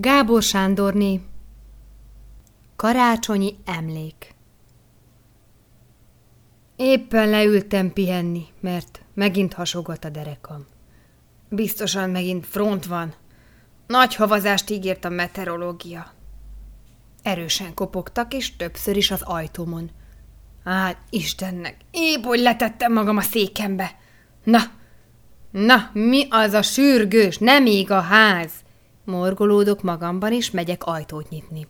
Gábor Sándorné Karácsonyi emlék Éppen leültem pihenni, mert megint hasogott a derekam. Biztosan megint front van. Nagy havazást ígért a meteorológia. Erősen kopogtak, és többször is az ajtómon. Á, Istennek, épp hogy letettem magam a székembe. Na, na, mi az a sürgős, nem ég a ház? Morgolódok magamban, és megyek ajtót nyitni.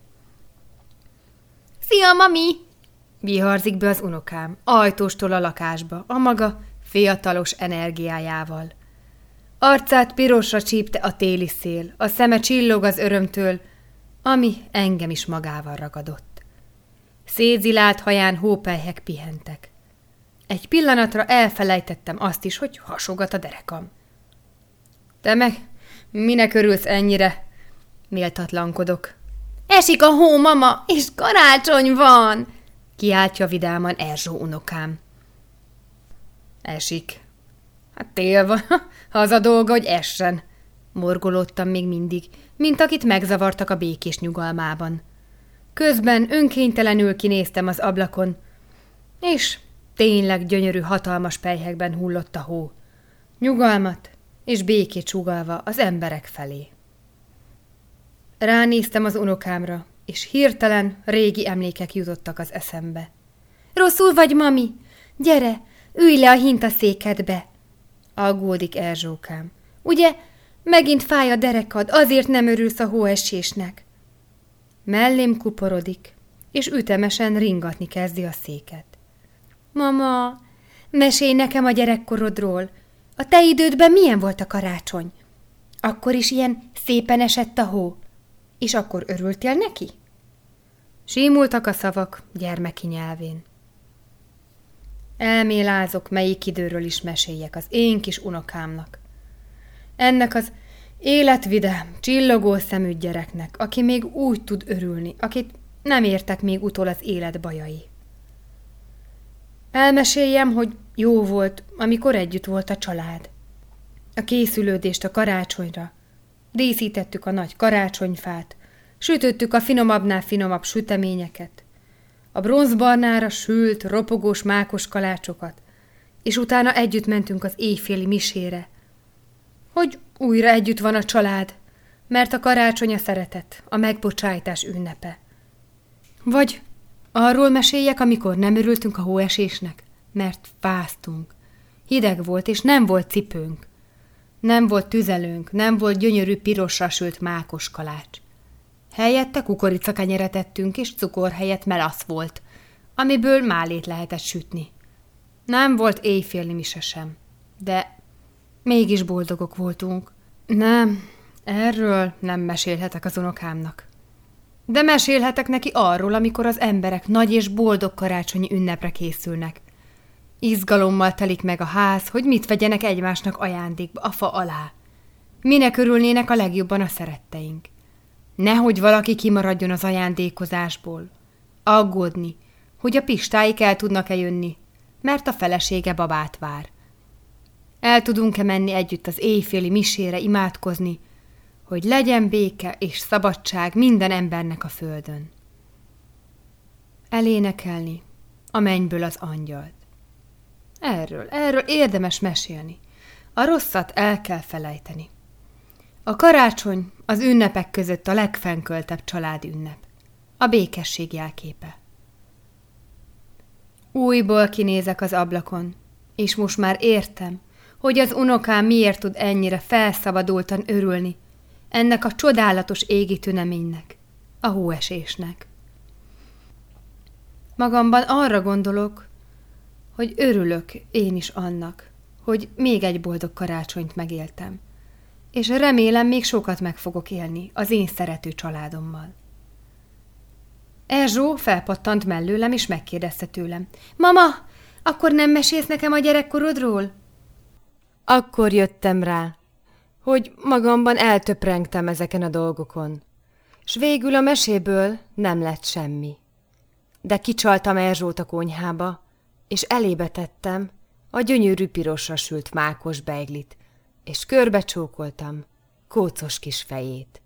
Szia, mami! Viharzik be az unokám, ajtóstól a lakásba, a maga fiatalos energiájával. Arcát pirosra csípte a téli szél, a szeme csillog az örömtől, ami engem is magával ragadott. Szétzilált haján hópelyhek pihentek. Egy pillanatra elfelejtettem azt is, hogy hasogat a derekam. Te meg minek örülsz ennyire? Méltatlankodok. Esik a hó, mama, és karácsony van! Kiáltja vidáman Erzsó unokám. Esik. Hát tél van, az a dolga, hogy essen. Morgolódtam még mindig, mint akit megzavartak a békés nyugalmában. Közben önkéntelenül kinéztem az ablakon, és tényleg gyönyörű hatalmas pejhekben hullott a hó. Nyugalmat és békét sugalva az emberek felé. Ránéztem az unokámra, és hirtelen régi emlékek jutottak az eszembe. Rosszul vagy, mami? Gyere, ülj le a hintaszékedbe! Aggódik Erzsókám. Ugye, megint fáj a derekad, azért nem örülsz a hóesésnek. Mellém kuporodik, és ütemesen ringatni kezdi a széket. Mama, mesélj nekem a gyerekkorodról. A te idődben milyen volt a karácsony? Akkor is ilyen szépen esett a hó. És akkor örültél neki? Símultak a szavak gyermeki nyelvén. Elmélázok, melyik időről is meséljek az én kis unokámnak. Ennek az életvidám, csillogó szemű gyereknek, aki még úgy tud örülni, akit nem értek még utol az élet bajai. Elmeséljem, hogy jó volt, amikor együtt volt a család. A készülődést a karácsonyra. Díszítettük a nagy karácsonyfát, sütöttük a finomabbnál finomabb süteményeket, a bronzbarnára sült, ropogós mákos kalácsokat, és utána együtt mentünk az éjféli misére, hogy újra együtt van a család, mert a karácsony a szeretet, a megbocsájtás ünnepe. Vagy arról meséljek, amikor nem örültünk a hóesésnek, mert fáztunk. Hideg volt, és nem volt cipőnk. Nem volt tüzelőnk, nem volt gyönyörű pirosra sült mákos kalács. Helyette kukoricakenyeret ettünk, és cukor helyett melasz volt, amiből málét lehetett sütni. Nem volt éjfélni mise sem, de mégis boldogok voltunk. Nem, erről nem mesélhetek az unokámnak. De mesélhetek neki arról, amikor az emberek nagy és boldog karácsonyi ünnepre készülnek. Izgalommal telik meg a ház, hogy mit vegyenek egymásnak ajándékba a fa alá. Minek örülnének a legjobban a szeretteink. Nehogy valaki kimaradjon az ajándékozásból. Aggódni, hogy a pistáik el tudnak-e jönni, mert a felesége babát vár. El tudunk-e menni együtt az éjféli misére imádkozni, hogy legyen béke és szabadság minden embernek a földön. Elénekelni a mennyből az angyalt. Erről, erről érdemes mesélni. A rosszat el kell felejteni. A karácsony az ünnepek között a legfenköltebb családi ünnep. A békesség jelképe. Újból kinézek az ablakon, és most már értem, hogy az unokám miért tud ennyire felszabadultan örülni ennek a csodálatos égi tüneménynek, a hóesésnek. Magamban arra gondolok, hogy örülök én is annak, hogy még egy boldog karácsonyt megéltem – és remélem még sokat meg fogok élni az én szerető családommal. Erzsó felpattant mellőlem, és megkérdezte tőlem. Mama, akkor nem mesélsz nekem a gyerekkorodról? Akkor jöttem rá, hogy magamban eltöprengtem ezeken a dolgokon, s végül a meséből nem lett semmi. De kicsaltam Erzsót a konyhába, és elébe tettem a gyönyörű pirosra sült mákos beiglit, és körbe csókoltam kócos kis fejét.